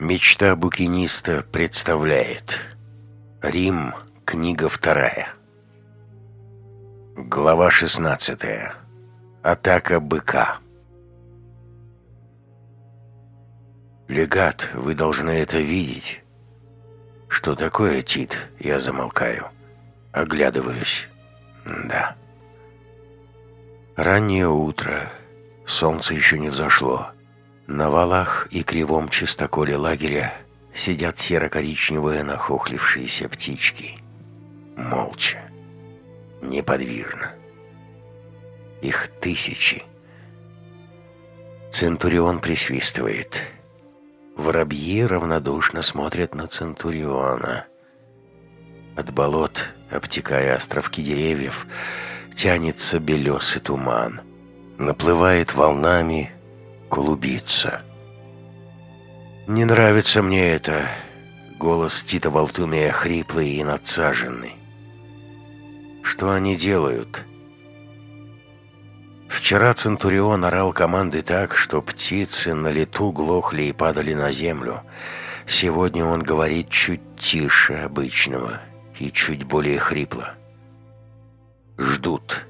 Мечта букиниста представляет Рим, книга вторая Глава 16 Атака быка Легат, вы должны это видеть. Что такое, Тит? Я замолкаю. Оглядываюсь. Да. Раннее утро. Солнце еще не взошло. На валах и кривом чистоколе лагеря сидят серо-коричневые нахохлившиеся птички. Молча. Неподвижно. Их тысячи. Центурион присвистывает. Воробьи равнодушно смотрят на Центуриона. От болот, обтекая островки деревьев, тянется белесый туман. Наплывает волнами, клубится. «Не нравится мне это», — голос Тита Волтумия хриплый и надсаженный. «Что они делают?» Вчера Центурион орал команды так, что птицы на лету глохли и падали на землю. Сегодня он говорит чуть тише обычного и чуть более хрипло. «Ждут».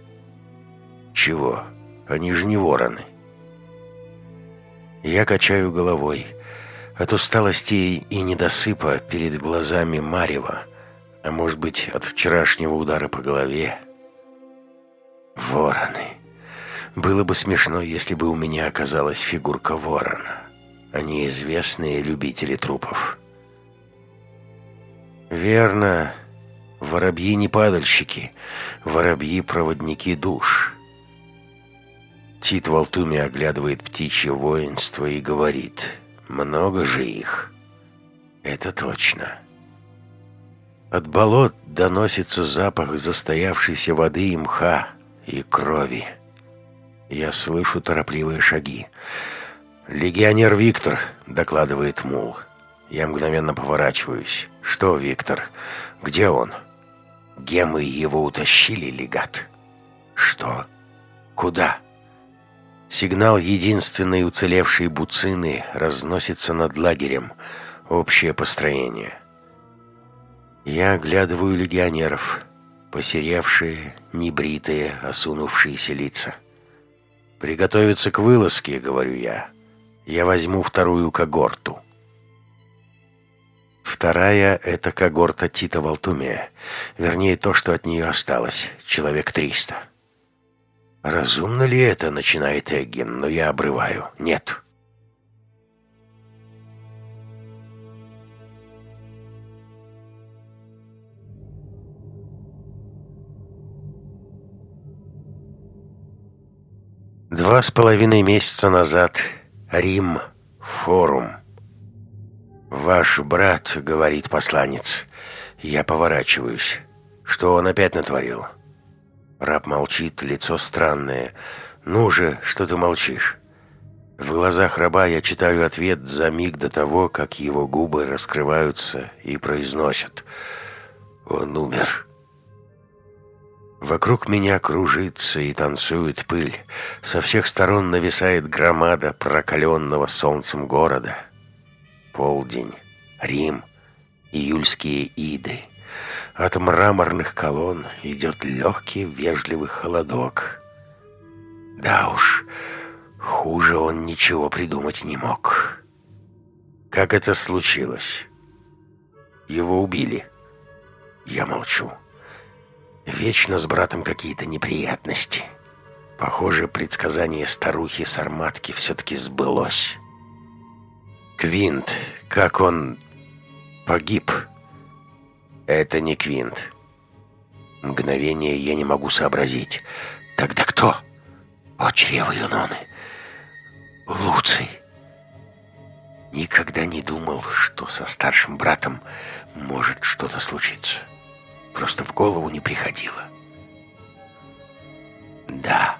«Чего? Они же не вороны». Я качаю головой. От усталости и недосыпа перед глазами Марева, а может быть, от вчерашнего удара по голове. Вороны. Было бы смешно, если бы у меня оказалась фигурка ворона. Они известные любители трупов. Верно. Воробьи не падальщики. Воробьи проводники душ. Тит Валтуми оглядывает птичье воинство и говорит, много же их. Это точно. От болот доносится запах застоявшейся воды и мха, и крови. Я слышу торопливые шаги. «Легионер Виктор», — докладывает Мул. Я мгновенно поворачиваюсь. «Что, Виктор? Где он?» «Гемы его утащили, легат». «Что? Куда?» Сигнал единственной уцелевшей буцины разносится над лагерем. Общее построение. Я оглядываю легионеров. Посеревшие, небритые, осунувшиеся лица. «Приготовиться к вылазке», — говорю я. «Я возьму вторую когорту». Вторая — это когорта Тита Валтумия. Вернее, то, что от нее осталось. Человек триста. «Разумно ли это?» — начинает Эггин, но я обрываю. «Нет». Два с половиной месяца назад. Рим. Форум. «Ваш брат», — говорит посланец. Я поворачиваюсь. Что он опять натворил? Раб молчит, лицо странное. «Ну же, что ты молчишь?» В глазах раба я читаю ответ за миг до того, как его губы раскрываются и произносят «Он умер». Вокруг меня кружится и танцует пыль. Со всех сторон нависает громада прокаленного солнцем города. Полдень, Рим, июльские иды. От мраморных колонн идет легкий вежливый холодок. Да уж, хуже он ничего придумать не мог. Как это случилось? Его убили. Я молчу. Вечно с братом какие-то неприятности. Похоже, предсказание старухи Сарматки все-таки сбылось. Квинт, как он погиб? Это не Квинт. Мгновение я не могу сообразить. Тогда кто? О, чрево Юноны. Луций. Никогда не думал, что со старшим братом может что-то случиться. Просто в голову не приходило. Да.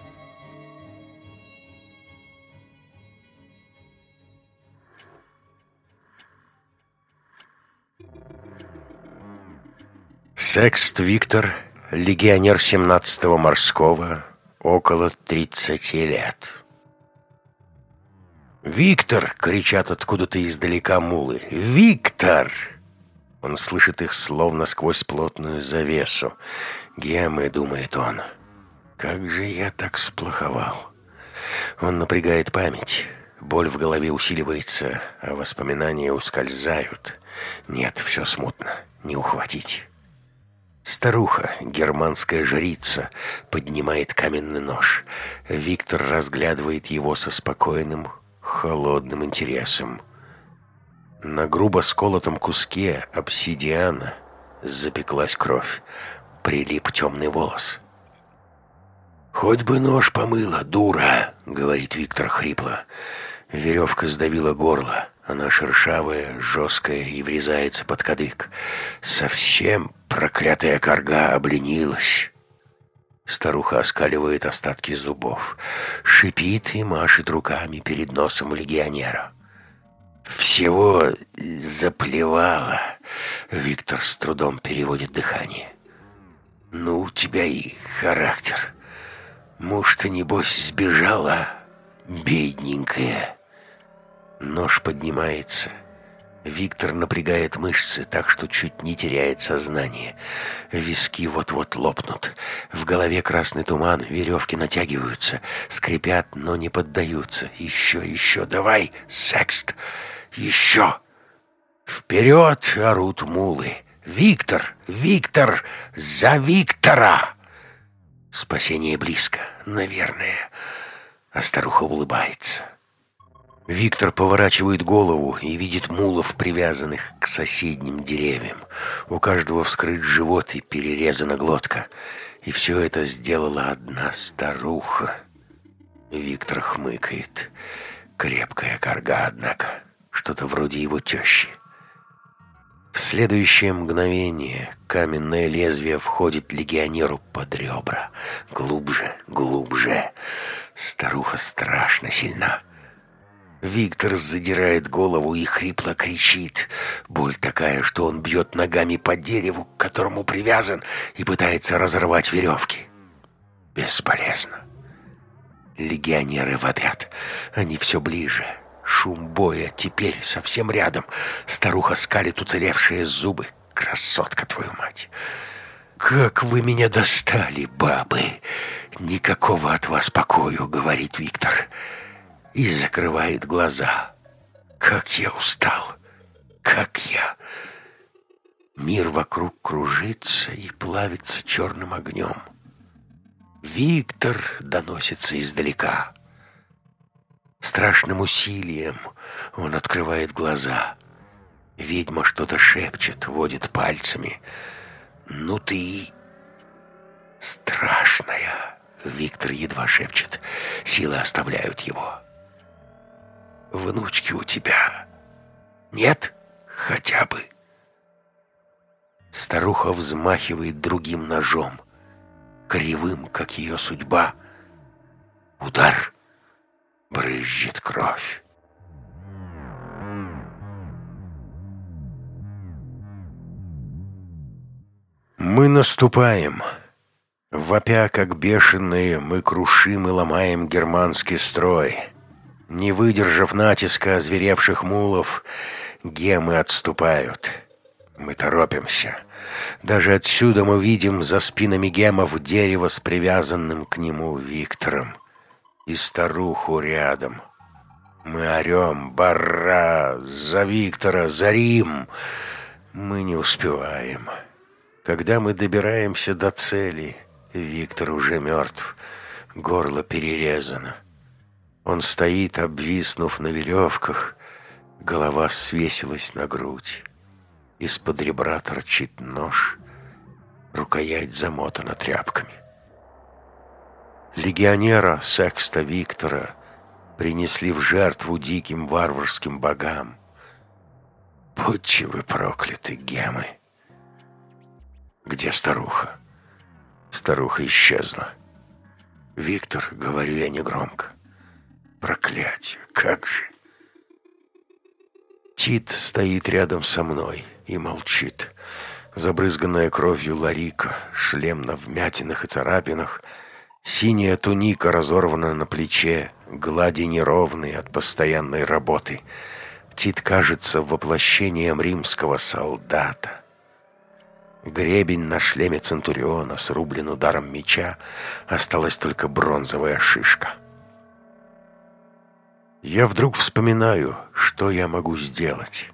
Секст Виктор, легионер 17-го морского, около 30 лет. «Виктор!» — кричат откуда-то издалека мулы. «Виктор!» Он слышит их словно сквозь плотную завесу. «Гемы», — думает он, — «как же я так сплоховал?» Он напрягает память. Боль в голове усиливается, а воспоминания ускользают. Нет, все смутно, не ухватить. Старуха, германская жрица, поднимает каменный нож. Виктор разглядывает его со спокойным, холодным интересом. На грубо сколотом куске обсидиана запеклась кровь, прилип темный волос. «Хоть бы нож помыла, дура!» — говорит Виктор хрипло. Веревка сдавила горло. Она шершавая, жесткая и врезается под кадык. Совсем проклятая корга обленилась. Старуха оскаливает остатки зубов, шипит и машет руками перед носом легионера. «Всего заплевала!» Виктор с трудом переводит дыхание. «Ну, у тебя и характер. Муж-то, небось, сбежала, бедненькая». Нож поднимается. Виктор напрягает мышцы так, что чуть не теряет сознание. Виски вот-вот лопнут. В голове красный туман, веревки натягиваются, скрипят, но не поддаются. Еще, еще, давай, секст, еще. Вперед орут мулы. Виктор, Виктор, за Виктора! Спасение близко, наверное. А старуха улыбается. Виктор поворачивает голову и видит мулов, привязанных к соседним деревьям. У каждого вскрыт живот и перерезана глотка. И все это сделала одна старуха. Виктор хмыкает. Крепкая корга, однако. Что-то вроде его тещи. В следующее мгновение каменное лезвие входит легионеру под ребра. Глубже, глубже. Старуха страшно сильна. Виктор задирает голову и хрипло кричит. Боль такая, что он бьет ногами по дереву, к которому привязан, и пытается разорвать веревки. Бесполезно. Легионеры вопят. Они все ближе. Шум боя теперь совсем рядом. Старуха скалит уцелевшие зубы. Красотка, твою мать! «Как вы меня достали, бабы! Никакого от вас покою», — говорит Виктор. «Виктор» и закрывает глаза. Как я устал! Как я... Мир вокруг кружится и плавится черным огнем. Виктор доносится издалека. Страшным усилием он открывает глаза. Ведьма что-то шепчет, водит пальцами. «Ну ты...» «Страшная!» Виктор едва шепчет. Силы оставляют его внучки у тебя нет хотя бы?» Старуха взмахивает другим ножом, кривым, как ее судьба. Удар, брызжет кровь. Мы наступаем. Вопя, как бешеные, мы крушим и ломаем германский строй. Не выдержав натиска озверевших мулов, гемы отступают. Мы торопимся. Даже отсюда мы видим за спинами гемов дерево с привязанным к нему Виктором. И старуху рядом. Мы орем «Барра! За Виктора! За Рим!» Мы не успеваем. Когда мы добираемся до цели, Виктор уже мертв, горло перерезано. Он стоит, обвиснув на веревках, голова свесилась на грудь. Из-под ребра торчит нож, рукоять замотана тряпками. Легионера Секста Виктора принесли в жертву диким варварским богам. Будьте вы прокляты, гемы! Где старуха? Старуха исчезла. Виктор, говорю я негромко. Проклятие, как же! Тит стоит рядом со мной и молчит. Забрызганная кровью ларика, шлем на вмятинах и царапинах, синяя туника разорвана на плече, глади неровные от постоянной работы. Тит кажется воплощением римского солдата. Гребень на шлеме Центуриона срублен ударом меча, осталась только бронзовая шишка. Я вдруг вспоминаю, что я могу сделать.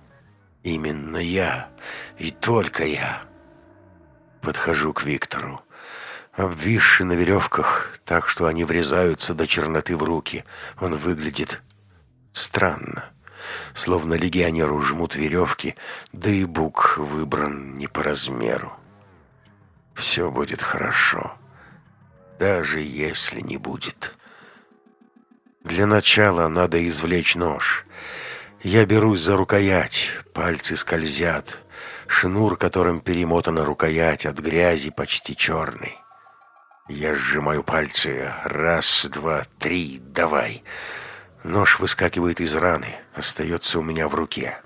Именно я, и только я. Подхожу к Виктору. Обвисший на веревках, так что они врезаются до черноты в руки. Он выглядит странно. Словно легионеру жмут веревки, да и бук выбран не по размеру. Все будет хорошо, даже если не будет. Для начала надо извлечь нож. Я берусь за рукоять, пальцы скользят. Шнур, которым перемотана рукоять, от грязи почти черный. Я сжимаю пальцы. Раз, два, три, давай. Нож выскакивает из раны, остается у меня в руке.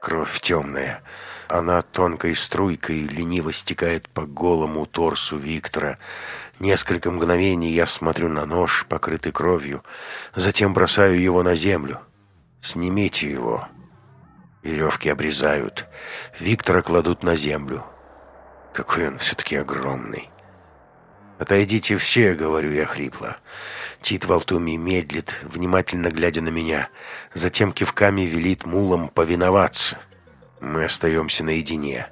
Кровь темная. Она тонкой струйкой лениво стекает по голому торсу Виктора. Несколько мгновений я смотрю на нож, покрытый кровью, затем бросаю его на землю. «Снимите его». Веревки обрезают. Виктора кладут на землю. Какой он все-таки огромный. «Отойдите все», — говорю я хрипло. Тит Валтуми медлит, внимательно глядя на меня. Затем кивками велит мулам повиноваться. Мы остаемся наедине.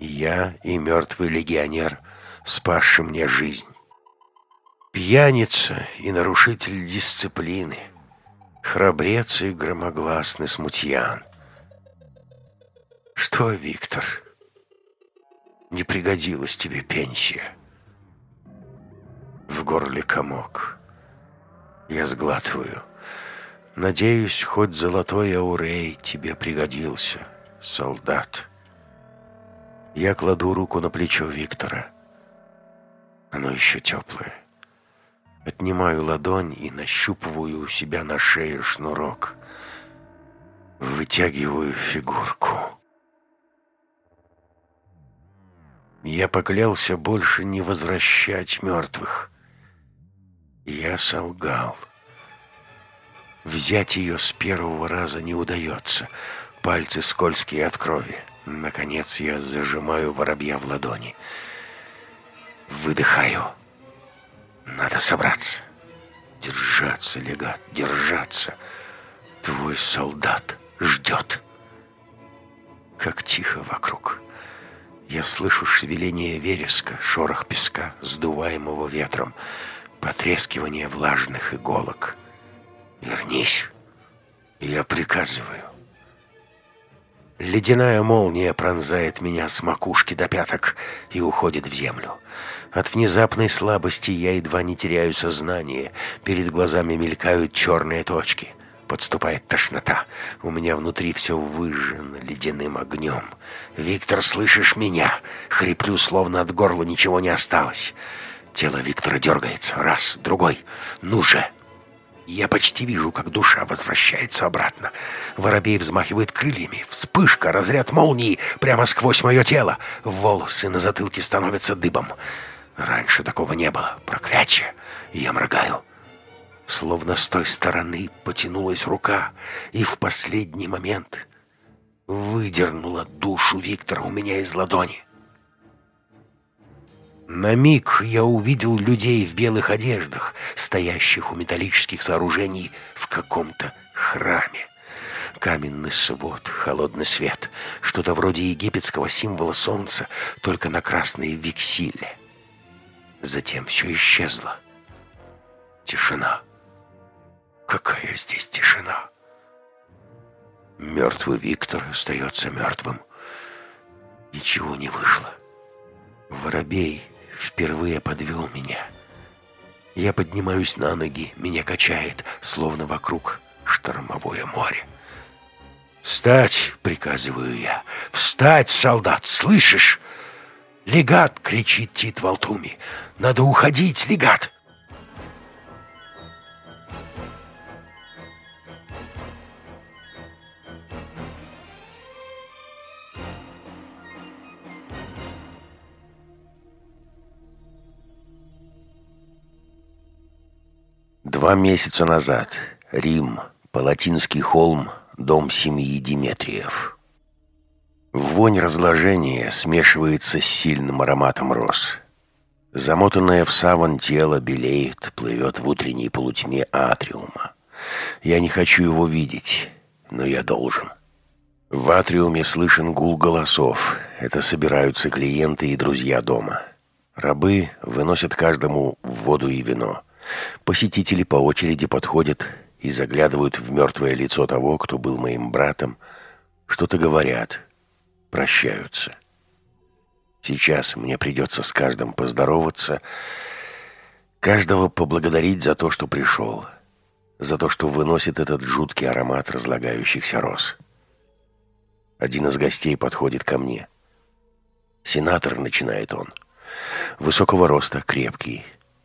Я и мертвый легионер, спасший мне жизнь. Пьяница и нарушитель дисциплины. Храбрец и громогласный смутьян. Что, Виктор, не пригодилась тебе пенсия? В горле комок. Я сглатываю. Надеюсь, хоть золотой аурей тебе пригодился, солдат. Я кладу руку на плечо Виктора. Оно еще теплое. Отнимаю ладонь и нащупываю у себя на шее шнурок. Вытягиваю фигурку. Я поклялся больше не возвращать мертвых. Я солгал. Взять ее с первого раза не удается. Пальцы скользкие от крови. Наконец я зажимаю воробья в ладони. Выдыхаю. Надо собраться. Держаться, легат, держаться. Твой солдат ждет. Как тихо вокруг. Я слышу шевеление вереска, шорох песка, сдуваемого ветром потрескивание влажных иголок. «Вернись!» Я приказываю. Ледяная молния пронзает меня с макушки до пяток и уходит в землю. От внезапной слабости я едва не теряю сознание. Перед глазами мелькают черные точки. Подступает тошнота. У меня внутри все выжжено ледяным огнем. «Виктор, слышишь меня?» Хриплю, словно от горла ничего не осталось. Тело Виктора дергается. Раз, другой. Ну же! Я почти вижу, как душа возвращается обратно. Воробей взмахивает крыльями. Вспышка, разряд молнии прямо сквозь мое тело. Волосы на затылке становятся дыбом. Раньше такого не было. Проклятие. Я моргаю. Словно с той стороны потянулась рука, и в последний момент выдернула душу Виктора у меня из ладони. На миг я увидел людей в белых одеждах, стоящих у металлических сооружений в каком-то храме. Каменный свод, холодный свет, что-то вроде египетского символа солнца, только на красной вексиле. Затем все исчезло. Тишина. Какая здесь тишина? Мертвый Виктор остается мертвым. Ничего не вышло. Воробей впервые подвел меня. Я поднимаюсь на ноги, меня качает, словно вокруг штормовое море. «Встать!» — приказываю я. «Встать, солдат! Слышишь?» «Легат!» — кричит Тит Валтуми. «Надо уходить, легат!» Два месяца назад. Рим. Палатинский холм. Дом семьи Диметриев. Вонь разложения смешивается с сильным ароматом роз. Замотанное в саван тело белеет, плывет в утренней полутьме атриума. Я не хочу его видеть, но я должен. В атриуме слышен гул голосов. Это собираются клиенты и друзья дома. Рабы выносят каждому воду и вино. Посетители по очереди подходят и заглядывают в мертвое лицо того, кто был моим братом, что-то говорят, прощаются. Сейчас мне придется с каждым поздороваться, каждого поблагодарить за то, что пришел, за то, что выносит этот жуткий аромат разлагающихся роз. Один из гостей подходит ко мне. «Сенатор», — начинает он, — «высокого роста, крепкий,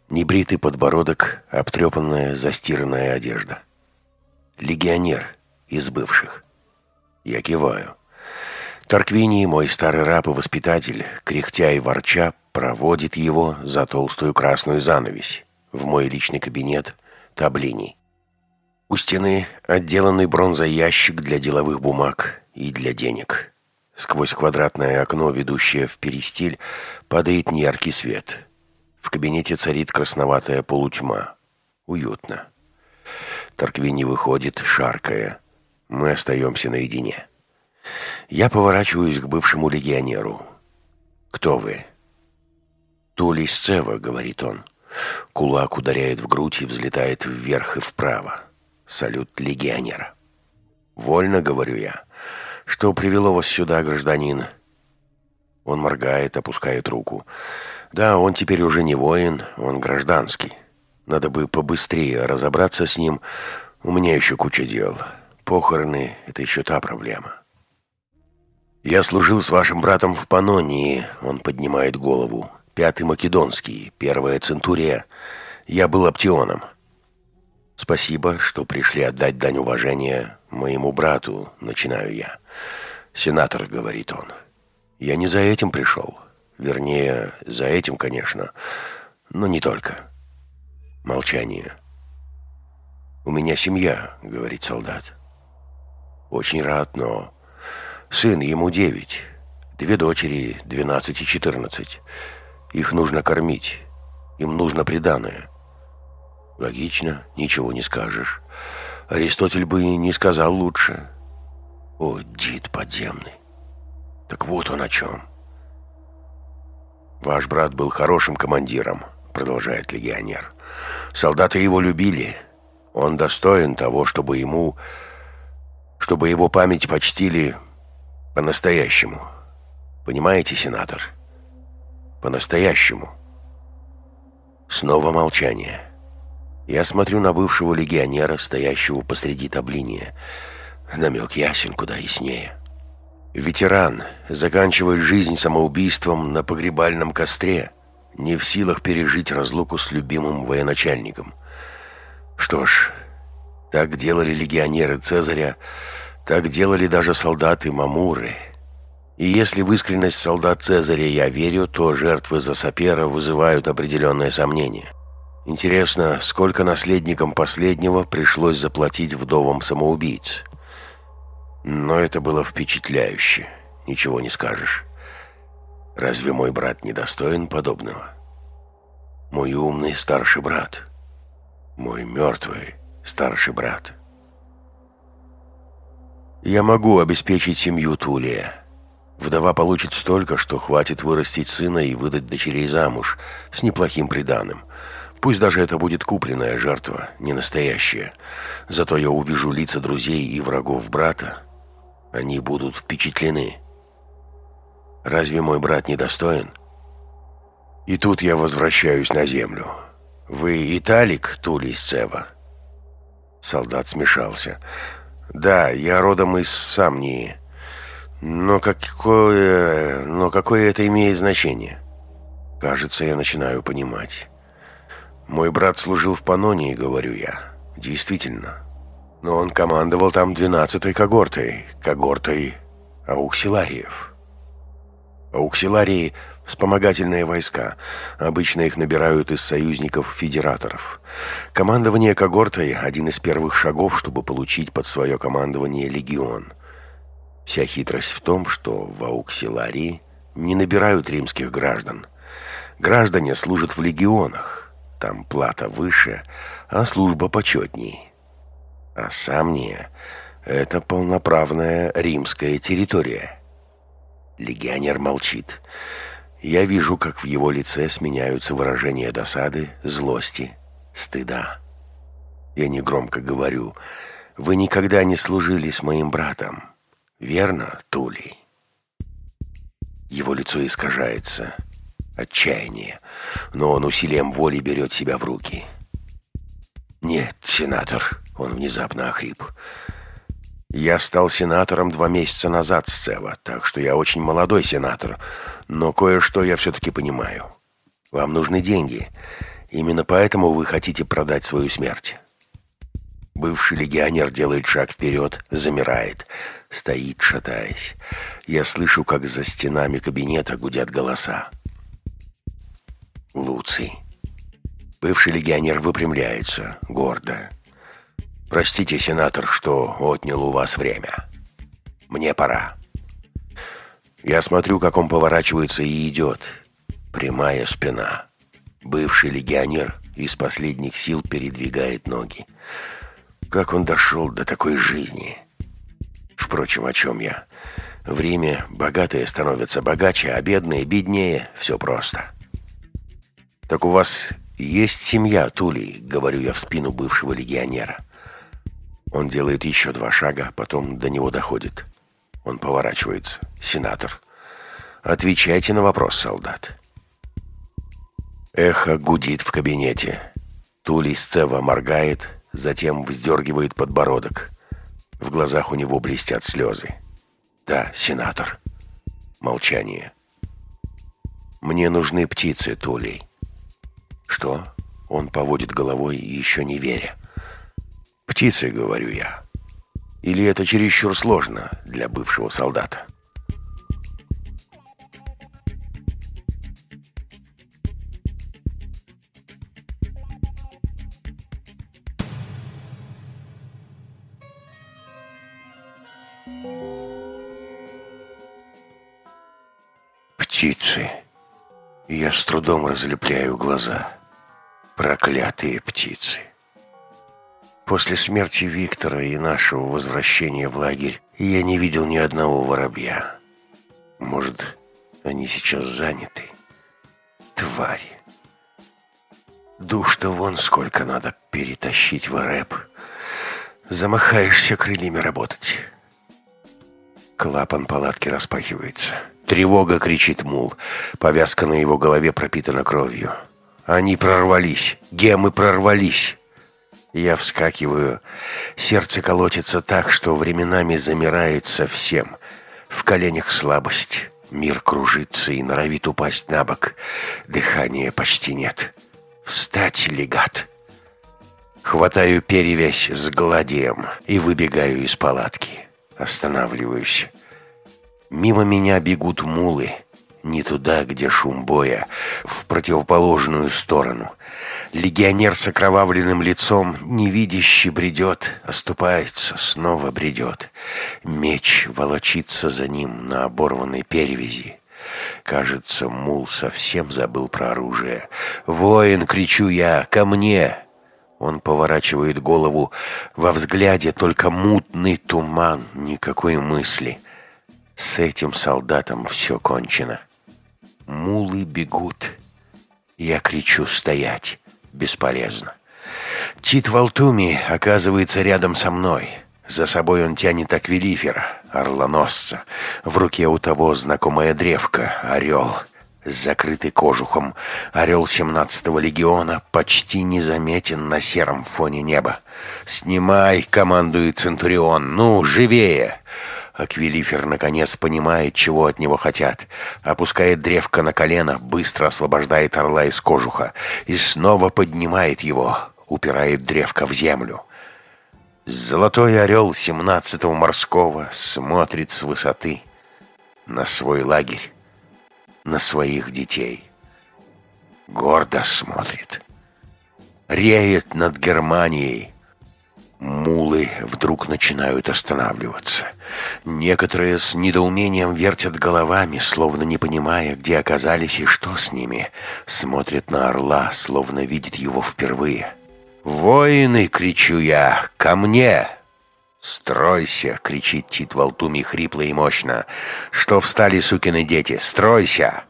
небритый подбородок, обтрепанная, застиранная одежда. Легионер из бывших». Я киваю. Тарквини, мой старый раб и воспитатель, кряхтя и ворча, проводит его за толстую красную занавесь в мой личный кабинет таблиний. У стены отделанный бронзой ящик для деловых бумаг и для денег. Сквозь квадратное окно, ведущее в перистиль, падает неяркий свет. В кабинете царит красноватая полутьма. Уютно. Тарквини выходит, шаркая. Мы остаемся наедине. Я поворачиваюсь к бывшему легионеру. «Кто вы?» «Тулей Сцева», — говорит он. Кулак ударяет в грудь и взлетает вверх и вправо. Салют легионера. «Вольно», — говорю я. «Что привело вас сюда, гражданин?» Он моргает, опускает руку. «Да, он теперь уже не воин, он гражданский. Надо бы побыстрее разобраться с ним. У меня еще куча дел. Похороны — это еще та проблема». «Я служил с вашим братом в Панонии», — он поднимает голову. «Пятый Македонский, первая Центурия. Я был оптионом». «Спасибо, что пришли отдать дань уважения моему брату», — начинаю я. «Сенатор», — говорит он. «Я не за этим пришел. Вернее, за этим, конечно, но не только». Молчание. «У меня семья», — говорит солдат. «Очень рад, но...» Сын ему девять. Две дочери, двенадцать и четырнадцать. Их нужно кормить. Им нужно приданое. Логично, ничего не скажешь. Аристотель бы не сказал лучше. О, дид подземный. Так вот он о чем. Ваш брат был хорошим командиром, продолжает легионер. Солдаты его любили. Он достоин того, чтобы ему... чтобы его память почтили по-настоящему. Понимаете, сенатор? По-настоящему. Снова молчание. Я смотрю на бывшего легионера, стоящего посреди таблиния. Намек ясен куда яснее. Ветеран заканчивает жизнь самоубийством на погребальном костре, не в силах пережить разлуку с любимым военачальником. Что ж, так делали легионеры Цезаря, так делали даже солдаты Мамуры. И если в искренность солдат Цезаря я верю, то жертвы за Сапера вызывают определенное сомнение. Интересно, сколько наследникам последнего пришлось заплатить вдовам самоубийц? Но это было впечатляюще, ничего не скажешь. Разве мой брат недостоин подобного? Мой умный старший брат. Мой мертвый старший брат. Я могу обеспечить семью Тулия. Вдова получит столько, что хватит вырастить сына и выдать дочерей замуж с неплохим приданым. Пусть даже это будет купленная жертва, не настоящая. Зато я увижу лица друзей и врагов брата. Они будут впечатлены. Разве мой брат недостоин? И тут я возвращаюсь на землю. Вы Италик, Тулий Сцева? Солдат смешался. Да, я родом из Самнии. Но какое... Но какое это имеет значение? Кажется, я начинаю понимать. Мой брат служил в Панонии, говорю я. Действительно. Но он командовал там двенадцатой когортой. Когортой ауксилариев. Ауксиларии — вспомогательные войска. Обычно их набирают из союзников-федераторов. Командование когортой — один из первых шагов, чтобы получить под свое командование легион. Вся хитрость в том, что в Ауксиларии не набирают римских граждан. Граждане служат в легионах. Там плата выше, а служба почетней. А Самния — это полноправная римская территория. Легионер молчит. Я вижу, как в его лице сменяются выражения досады, злости, стыда. Я негромко говорю, «Вы никогда не служили с моим братом. Верно, Тули?» Его лицо искажается. Отчаяние. Но он усилием воли берет себя в руки. «Нет, сенатор», — он внезапно охрип, — я стал сенатором два месяца назад, Сцева, так что я очень молодой сенатор, но кое-что я все-таки понимаю. Вам нужны деньги. Именно поэтому вы хотите продать свою смерть. Бывший легионер делает шаг вперед, замирает, стоит, шатаясь. Я слышу, как за стенами кабинета гудят голоса. Луций. Бывший легионер выпрямляется, гордо. Простите, сенатор, что отнял у вас время. Мне пора. Я смотрю, как он поворачивается и идет. Прямая спина. Бывший легионер из последних сил передвигает ноги. Как он дошел до такой жизни? Впрочем, о чем я? В Риме богатые становятся богаче, а бедные беднее. Все просто. Так у вас есть семья, Тулей, говорю я в спину бывшего легионера. Он делает еще два шага, потом до него доходит. Он поворачивается. Сенатор. Отвечайте на вопрос, солдат. Эхо гудит в кабинете. Тулей Сцева моргает, затем вздергивает подбородок. В глазах у него блестят слезы. Да, сенатор. Молчание. Мне нужны птицы, Тулей. Что? Он поводит головой, еще не веря. Птицы, говорю я. Или это чересчур сложно для бывшего солдата? Птицы. Я с трудом разлепляю глаза. Проклятые птицы. После смерти Виктора и нашего возвращения в лагерь я не видел ни одного воробья. Может, они сейчас заняты? Твари. Душ-то вон сколько надо перетащить в рэп. Замахаешься крыльями работать. Клапан палатки распахивается. Тревога, кричит мул. Повязка на его голове пропитана кровью. Они прорвались. Гемы прорвались. Я вскакиваю. Сердце колотится так, что временами замирает совсем. В коленях слабость. Мир кружится и норовит упасть на бок. Дыхания почти нет. Встать, легат. Хватаю перевязь с гладием и выбегаю из палатки. Останавливаюсь. Мимо меня бегут мулы. Не туда, где шум боя, в противоположную сторону. Легионер с окровавленным лицом невидящий бредет, оступается, снова бредет. Меч волочится за ним на оборванной перевязи. Кажется, мул совсем забыл про оружие. «Воин!» — кричу я. «Ко мне!» Он поворачивает голову. Во взгляде только мутный туман, никакой мысли. С этим солдатом все кончено. Мулы бегут. Я кричу «стоять». Бесполезно. Тит Валтуми оказывается рядом со мной. За собой он тянет аквилифера, орлоносца. В руке у того знакомая древка, орел. Закрытый кожухом, орел 17-го легиона почти незаметен на сером фоне неба. «Снимай!» — командует Центурион. «Ну, живее!» Аквилифер наконец понимает, чего от него хотят. Опускает древко на колено, быстро освобождает орла из кожуха и снова поднимает его, упирает древко в землю. Золотой орел семнадцатого морского смотрит с высоты на свой лагерь. на своих детей. Гордо смотрит. Реет над Германией. Мулы вдруг начинают останавливаться. Некоторые с недоумением вертят головами, словно не понимая, где оказались и что с ними. Смотрят на орла, словно видят его впервые. «Воины!» — кричу я. «Ко мне!» «Стройся!» — кричит Тит Валтуми хрипло и мощно. «Что встали, сукины дети? Стройся!»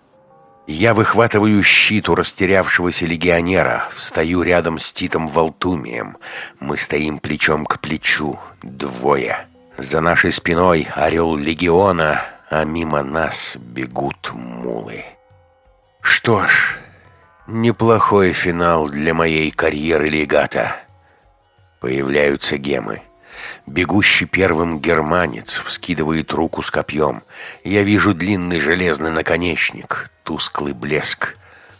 Я выхватываю щит у растерявшегося легионера, встаю рядом с Титом Валтумием. Мы стоим плечом к плечу, двое. За нашей спиной орел легиона, а мимо нас бегут мулы. Что ж, неплохой финал для моей карьеры легата. Появляются гемы. Бегущий первым германец вскидывает руку с копьем. Я вижу длинный железный наконечник, тусклый блеск.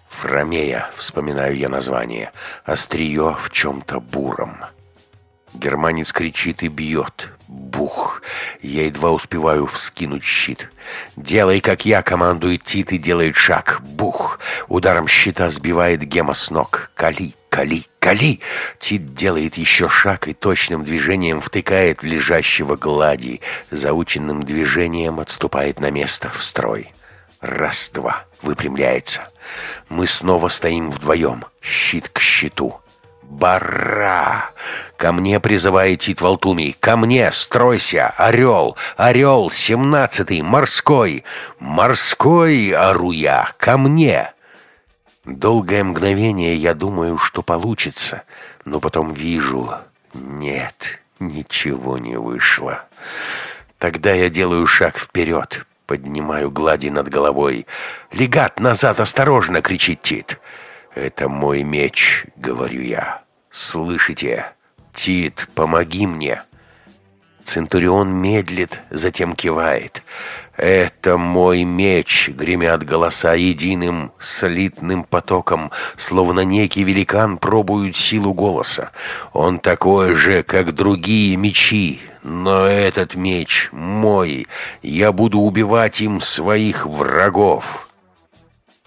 Фромея, вспоминаю я название, острие в чем-то буром. Германец кричит и бьет. Бух! Я едва успеваю вскинуть щит. «Делай, как я!» — командует Тит и делает шаг. Бух! Ударом щита сбивает Гема с ног. «Кали! Кали! Кали!» Тит делает еще шаг и точным движением втыкает в лежащего глади. Заученным движением отступает на место в строй. Раз-два. Выпрямляется. Мы снова стоим вдвоем. Щит к щиту. Бара! Ко мне призывает Тит Валтумий. Ко мне, стройся, орел! Орел, семнадцатый, морской! Морской, ору я! Ко мне! Долгое мгновение я думаю, что получится, но потом вижу... Нет, ничего не вышло. Тогда я делаю шаг вперед, поднимаю глади над головой. «Легат, назад, осторожно!» — кричит Тит. «Это мой меч», — говорю я. «Слышите? Тит, помоги мне!» Центурион медлит, затем кивает. «Это мой меч!» — гремят голоса единым слитным потоком, словно некий великан пробует силу голоса. «Он такой же, как другие мечи, но этот меч мой. Я буду убивать им своих врагов».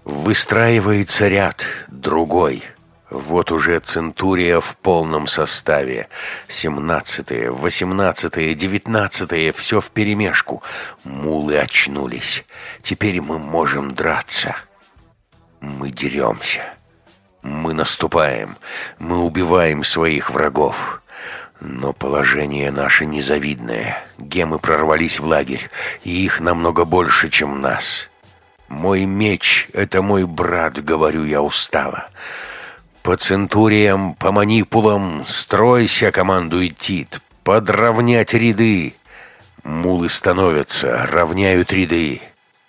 Выстраивается ряд, другой. Вот уже Центурия в полном составе. Семнадцатые, восемнадцатые, девятнадцатые, все вперемешку. Мулы очнулись. Теперь мы можем драться. Мы деремся. Мы наступаем. Мы убиваем своих врагов. Но положение наше незавидное. Гемы прорвались в лагерь, и их намного больше, чем нас. «Мой меч — это мой брат», — говорю я устало. «По центуриям, по манипулам, стройся», — командует Тит. «Подровнять ряды». Мулы становятся, равняют ряды.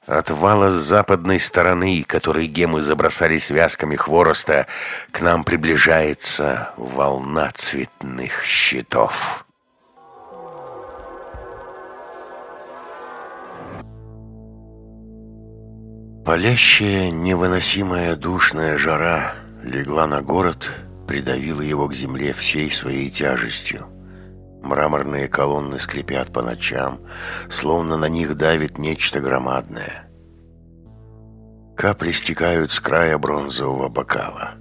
От вала с западной стороны, который гемы забросали связками хвороста, к нам приближается волна цветных щитов. Палящая, невыносимая душная жара легла на город, придавила его к земле всей своей тяжестью. Мраморные колонны скрипят по ночам, словно на них давит нечто громадное. Капли стекают с края бронзового бокала.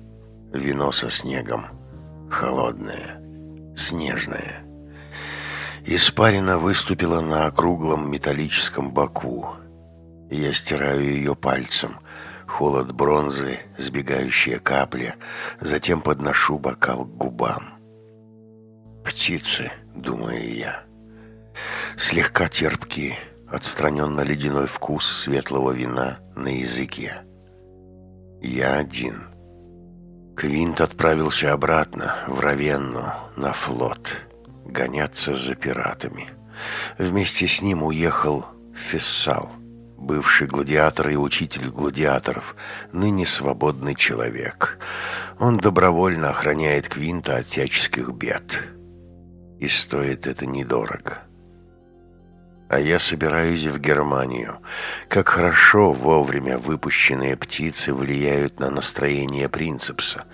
Вино со снегом. Холодное. Снежное. Испарина выступила на округлом металлическом боку. Я стираю ее пальцем. Холод бронзы, сбегающие капли. Затем подношу бокал к губам. «Птицы», — думаю я. Слегка терпкий, отстраненно ледяной вкус светлого вина на языке. Я один. Квинт отправился обратно, в Равенну, на флот, гоняться за пиратами. Вместе с ним уехал Фессал — бывший гладиатор и учитель гладиаторов, ныне свободный человек. Он добровольно охраняет Квинта от всяческих бед. И стоит это недорого. А я собираюсь в Германию. Как хорошо вовремя выпущенные птицы влияют на настроение принципса.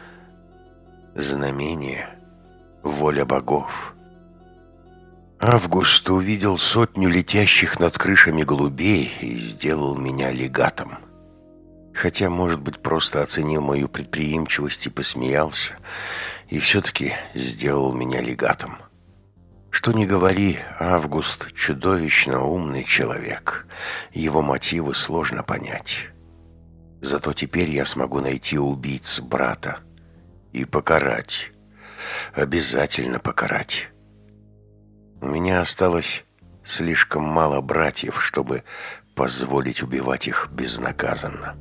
Знамение, воля богов — Август увидел сотню летящих над крышами голубей и сделал меня легатом. Хотя, может быть, просто оценил мою предприимчивость и посмеялся, и все-таки сделал меня легатом. Что ни говори, Август — чудовищно умный человек. Его мотивы сложно понять. Зато теперь я смогу найти убийц брата и покарать. Обязательно покарать. У меня осталось слишком мало братьев, чтобы позволить убивать их безнаказанно.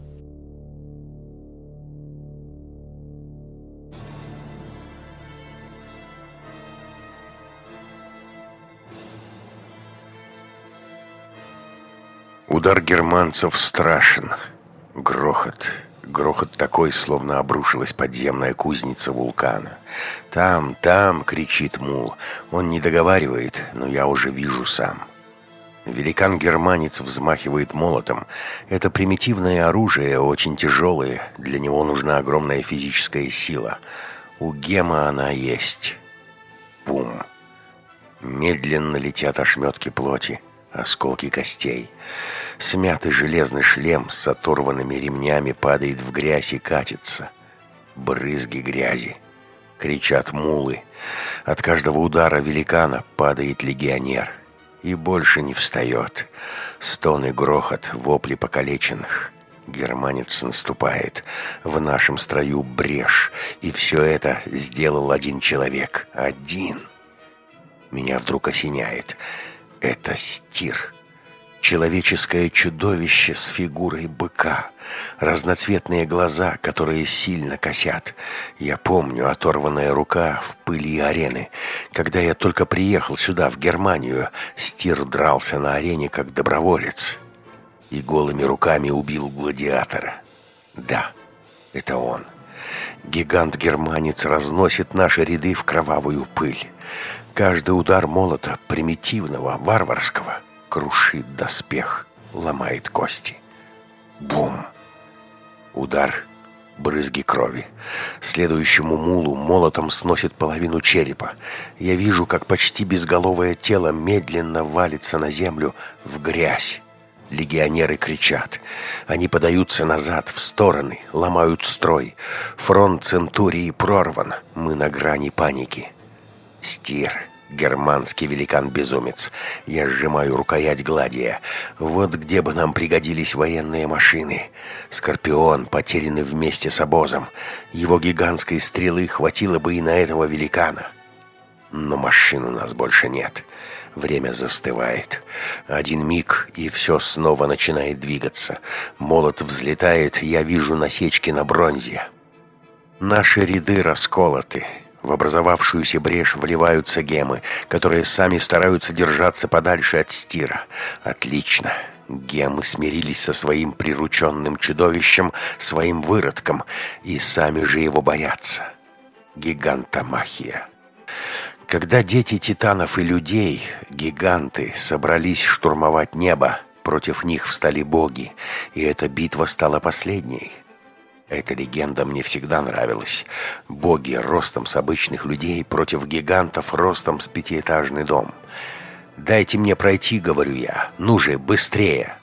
Удар германцев страшен. Грохот. Грохот такой, словно обрушилась подземная кузница вулкана. «Там, там!» — кричит мул. Он не договаривает, но я уже вижу сам. Великан-германец взмахивает молотом. Это примитивное оружие, очень тяжелое. Для него нужна огромная физическая сила. У Гема она есть. Бум! Медленно летят ошметки плоти осколки костей. Смятый железный шлем с оторванными ремнями падает в грязь и катится. Брызги грязи. Кричат мулы. От каждого удара великана падает легионер. И больше не встает. Стон и грохот, вопли покалеченных. Германец наступает. В нашем строю брешь. И все это сделал один человек. Один. Меня вдруг осеняет. Это стир. Человеческое чудовище с фигурой быка. Разноцветные глаза, которые сильно косят. Я помню оторванная рука в пыли арены. Когда я только приехал сюда, в Германию, стир дрался на арене как доброволец. И голыми руками убил гладиатора. Да, это он. Гигант-германец разносит наши ряды в кровавую пыль. Каждый удар молота, примитивного, варварского, крушит доспех, ломает кости. Бум! Удар, брызги крови. Следующему мулу молотом сносит половину черепа. Я вижу, как почти безголовое тело медленно валится на землю в грязь. Легионеры кричат. Они подаются назад, в стороны, ломают строй. Фронт Центурии прорван. Мы на грани паники. Стир. Германский великан-безумец. Я сжимаю рукоять Гладия. Вот где бы нам пригодились военные машины. Скорпион, потерянный вместе с обозом. Его гигантской стрелы хватило бы и на этого великана. Но машин у нас больше нет. Время застывает. Один миг, и все снова начинает двигаться. Молот взлетает, я вижу насечки на бронзе. Наши ряды расколоты. В образовавшуюся брешь вливаются гемы, которые сами стараются держаться подальше от стира. Отлично. Гемы смирились со своим прирученным чудовищем, своим выродком, и сами же его боятся. Гигантомахия. Когда дети титанов и людей, гиганты, собрались штурмовать небо, против них встали боги, и эта битва стала последней — эта легенда мне всегда нравилась. Боги ростом с обычных людей против гигантов ростом с пятиэтажный дом. «Дайте мне пройти», — говорю я. «Ну же, быстрее!»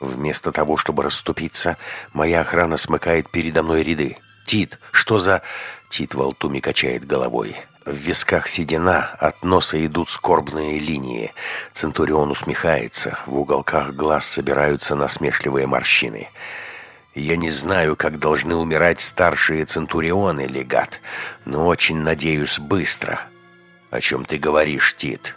Вместо того, чтобы расступиться, моя охрана смыкает передо мной ряды. «Тит, что за...» Тит Валтуми качает головой. В висках седина, от носа идут скорбные линии. Центурион усмехается, в уголках глаз собираются насмешливые морщины. Я не знаю, как должны умирать старшие центурионы, легат, но очень надеюсь быстро. О чем ты говоришь, Тит?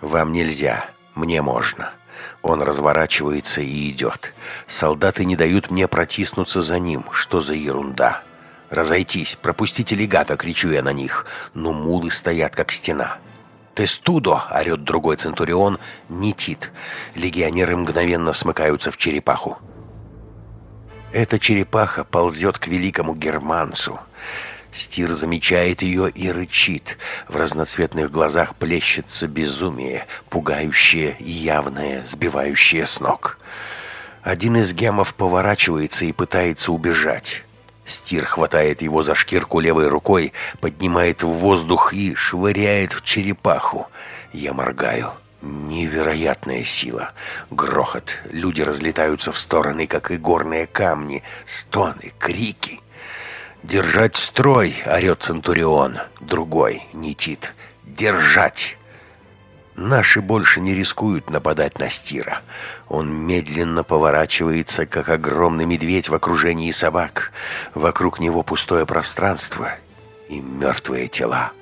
Вам нельзя, мне можно. Он разворачивается и идет. Солдаты не дают мне протиснуться за ним. Что за ерунда? Разойтись, пропустите легата, кричу я на них. Но мулы стоят, как стена. «Тестудо!» — орет другой центурион, не Тит. Легионеры мгновенно смыкаются в черепаху. Эта черепаха ползет к великому германцу. Стир замечает ее и рычит. В разноцветных глазах плещется безумие, пугающее и явное, сбивающее с ног. Один из гемов поворачивается и пытается убежать. Стир хватает его за шкирку левой рукой, поднимает в воздух и швыряет в черепаху. Я моргаю. Невероятная сила. Грохот. Люди разлетаются в стороны, как и горные камни. Стоны, крики. «Держать строй!» — орет Центурион. Другой, Нитит. «Держать!» Наши больше не рискуют нападать на Стира. Он медленно поворачивается, как огромный медведь в окружении собак. Вокруг него пустое пространство и мертвые тела.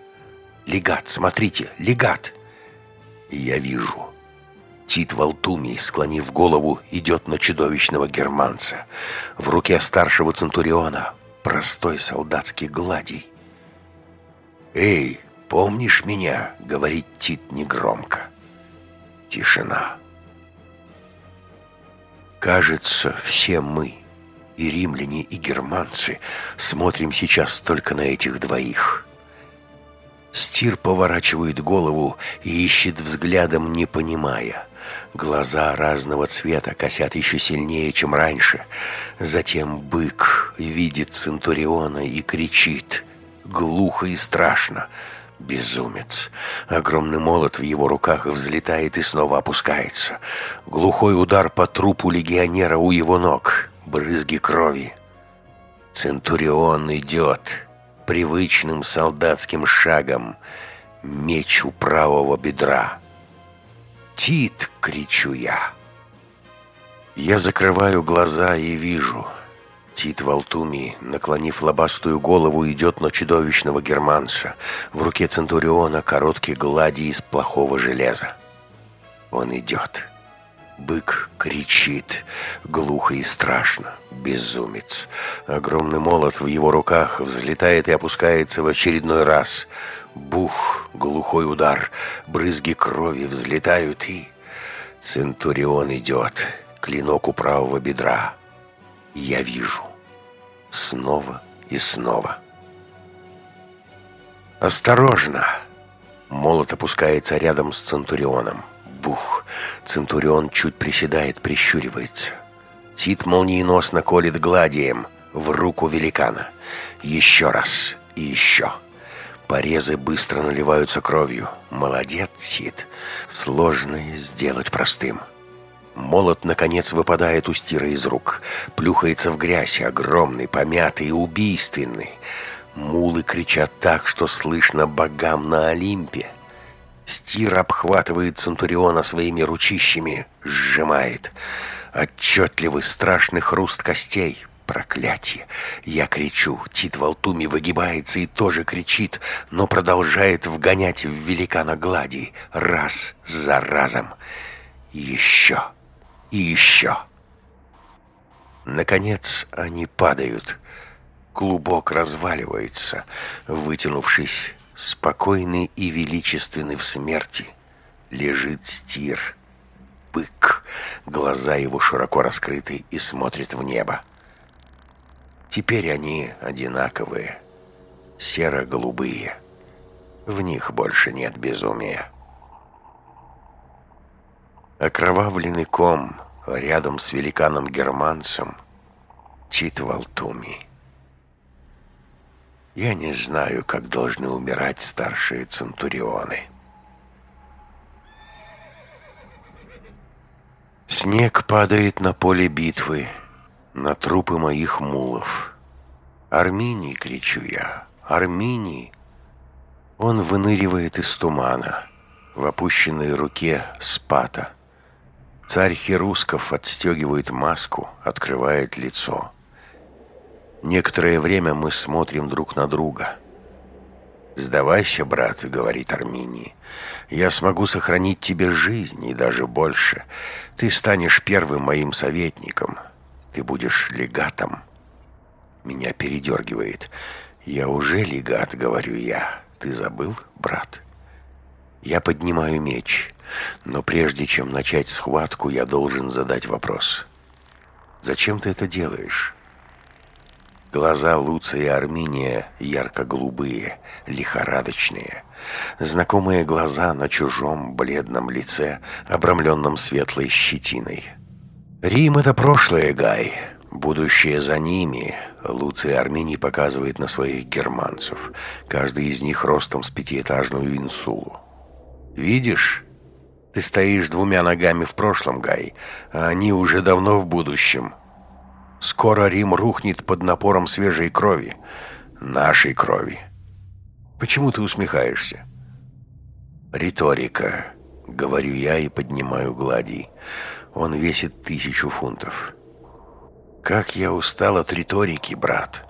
«Легат, смотрите, легат!» Я вижу. Тит Валтумий, склонив голову, идет на чудовищного германца. В руке старшего Центуриона простой солдатский гладий. «Эй, помнишь меня?» — говорит Тит негромко. Тишина. Кажется, все мы, и римляне, и германцы, смотрим сейчас только на этих двоих — Стир поворачивает голову и ищет взглядом, не понимая. Глаза разного цвета косят еще сильнее, чем раньше. Затем бык видит Центуриона и кричит. Глухо и страшно. Безумец. Огромный молот в его руках взлетает и снова опускается. Глухой удар по трупу легионера у его ног. Брызги крови. Центурион идет привычным солдатским шагом, меч у правого бедра. «Тит!» — кричу я. Я закрываю глаза и вижу. Тит Валтуми, наклонив лобастую голову, идет на чудовищного германца. В руке Центуриона короткий глади из плохого железа. Он идет. Бык кричит, глухо и страшно, безумец. Огромный молот в его руках взлетает и опускается в очередной раз. Бух, глухой удар, брызги крови взлетают и... Центурион идет, клинок у правого бедра. Я вижу. Снова и снова. «Осторожно!» Молот опускается рядом с Центурионом. Бух! Центурион чуть приседает, прищуривается. Тит молниеносно колет гладием в руку великана. Еще раз и еще. Порезы быстро наливаются кровью. Молодец, Тит. Сложное сделать простым. Молот, наконец, выпадает у Стира из рук. Плюхается в грязь, огромный, помятый и убийственный. Мулы кричат так, что слышно богам на Олимпе. Стир обхватывает Центуриона своими ручищами, сжимает. Отчетливый страшный хруст костей. Проклятие! Я кричу. Тит Валтуми выгибается и тоже кричит, но продолжает вгонять в великана глади раз за разом. Еще и еще. Наконец они падают. Клубок разваливается, вытянувшись спокойный и величественный в смерти, лежит стир. Бык, глаза его широко раскрыты и смотрит в небо. Теперь они одинаковые, серо-голубые. В них больше нет безумия. Окровавленный ком рядом с великаном-германцем Чит Валтуми. Я не знаю, как должны умирать старшие центурионы. Снег падает на поле битвы, на трупы моих мулов. «Арминий!» — кричу я. «Арминий!» Он выныривает из тумана. В опущенной руке спата. Царь Херусков отстегивает маску, открывает лицо. Некоторое время мы смотрим друг на друга. «Сдавайся, брат», — говорит Арминий. «Я смогу сохранить тебе жизнь и даже больше. Ты станешь первым моим советником. Ты будешь легатом». Меня передергивает. «Я уже легат», — говорю я. «Ты забыл, брат?» Я поднимаю меч, но прежде чем начать схватку, я должен задать вопрос. «Зачем ты это делаешь?» Глаза Луция Арминия ярко-голубые, лихорадочные. Знакомые глаза на чужом бледном лице, обрамленном светлой щетиной. «Рим — это прошлое, Гай. Будущее за ними». Луций Арминий показывает на своих германцев. Каждый из них ростом с пятиэтажную инсулу. «Видишь? Ты стоишь двумя ногами в прошлом, Гай, а они уже давно в будущем. Скоро Рим рухнет под напором свежей крови. Нашей крови. Почему ты усмехаешься? Риторика. Говорю я и поднимаю гладий. Он весит тысячу фунтов. Как я устал от риторики, брат.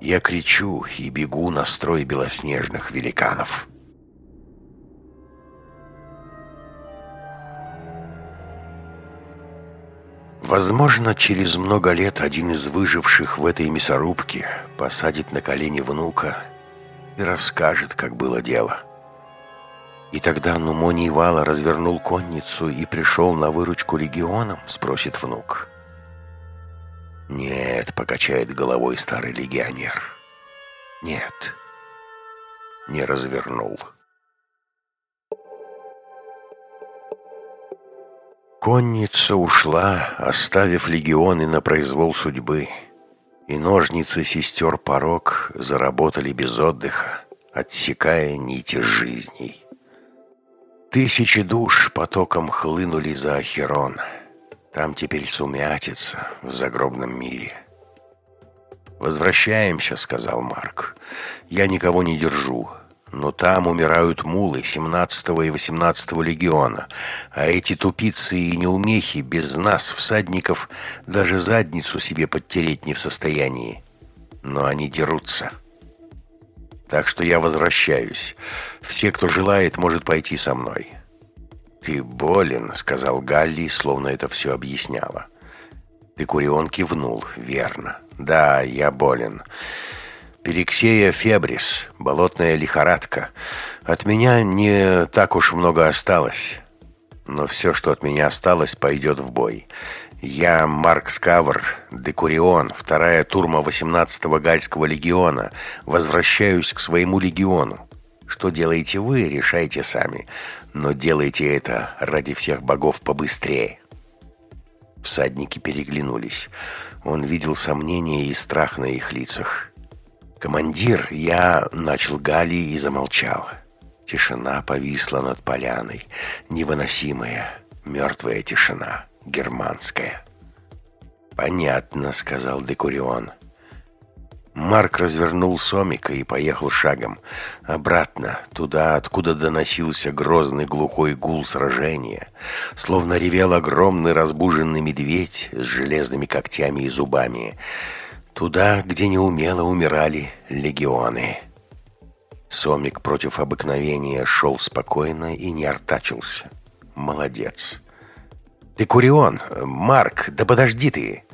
Я кричу и бегу на строй белоснежных великанов. Возможно, через много лет один из выживших в этой мясорубке посадит на колени внука и расскажет, как было дело. И тогда Нумоний Вала развернул конницу и пришел на выручку легионам, спросит внук. «Нет», — покачает головой старый легионер. «Нет, не развернул». Конница ушла, оставив легионы на произвол судьбы, и ножницы сестер порог заработали без отдыха, отсекая нити жизней. Тысячи душ потоком хлынули за Ахерон. Там теперь сумятица в загробном мире. «Возвращаемся», — сказал Марк. «Я никого не держу. Но там умирают мулы 17 и 18 легиона, а эти тупицы и неумехи без нас, всадников, даже задницу себе подтереть не в состоянии. Но они дерутся. Так что я возвращаюсь. Все, кто желает, может пойти со мной. «Ты болен», — сказал Галли, словно это все объясняло. Декурион кивнул. «Верно. Да, я болен». Периксея фебрис, болотная лихорадка. От меня не так уж много осталось. Но все, что от меня осталось, пойдет в бой. Я Марк Скавр, Декурион, вторая турма 18-го Гальского легиона. Возвращаюсь к своему легиону. Что делаете вы, решайте сами. Но делайте это ради всех богов побыстрее. Всадники переглянулись. Он видел сомнения и страх на их лицах. «Командир, я...» — начал Гали и замолчал. Тишина повисла над поляной. Невыносимая, мертвая тишина, германская. «Понятно», — сказал Декурион. Марк развернул Сомика и поехал шагом. Обратно, туда, откуда доносился грозный глухой гул сражения. Словно ревел огромный разбуженный медведь с железными когтями и зубами. Туда, где неумело умирали легионы. Сомик против обыкновения шел спокойно и не артачился. Молодец. «Ты Курион! Марк, да подожди ты!»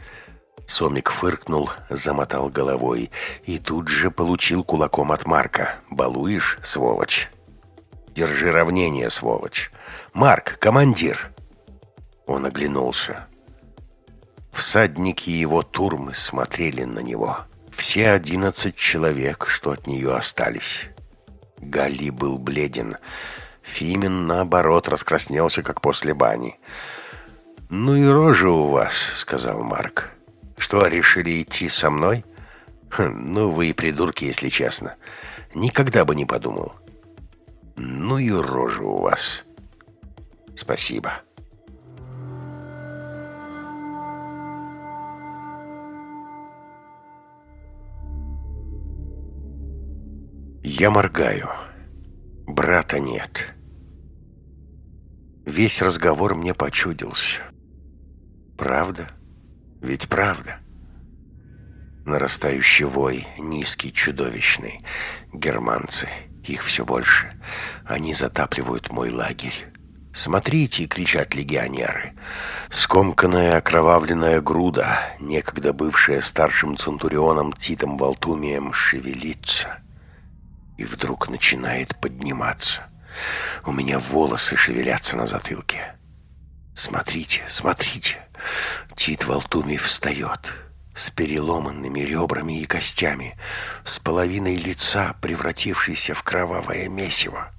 Сомик фыркнул, замотал головой и тут же получил кулаком от Марка. «Балуешь, сволочь?» «Держи равнение, сволочь!» «Марк, командир!» Он оглянулся. Всадники его турмы смотрели на него. Все одиннадцать человек, что от нее остались. Гали был бледен. Фимин, наоборот, раскраснелся, как после бани. «Ну и рожа у вас», — сказал Марк. «Что, решили идти со мной?» хм, «Ну вы и придурки, если честно. Никогда бы не подумал». «Ну и рожа у вас». «Спасибо». Я моргаю. Брата нет. Весь разговор мне почудился. Правда? Ведь правда. Нарастающий вой, низкий, чудовищный. Германцы, их все больше. Они затапливают мой лагерь. «Смотрите!» — кричат легионеры. Скомканная окровавленная груда, некогда бывшая старшим центурионом Титом Валтумием, шевелится — и вдруг начинает подниматься. У меня волосы шевелятся на затылке. Смотрите, смотрите. Тит Валтумий встает с переломанными ребрами и костями, с половиной лица, превратившейся в кровавое месиво.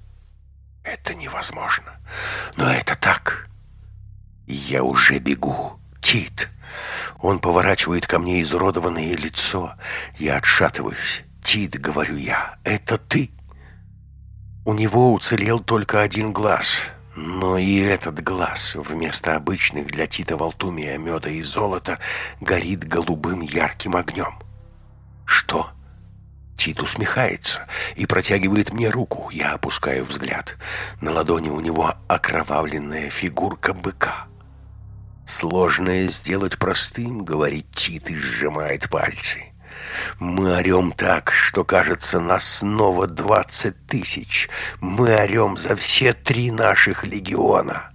Это невозможно. Но это так. Я уже бегу. Тит. Он поворачивает ко мне изуродованное лицо. Я отшатываюсь. Тит, говорю я, это ты. У него уцелел только один глаз. Но и этот глаз вместо обычных для Тита Валтумия меда и золота горит голубым ярким огнем. Что? Тит усмехается и протягивает мне руку. Я опускаю взгляд. На ладони у него окровавленная фигурка быка. «Сложное сделать простым», — говорит Тит и сжимает пальцы. Мы орем так, что, кажется, нас снова двадцать тысяч. Мы орем за все три наших легиона.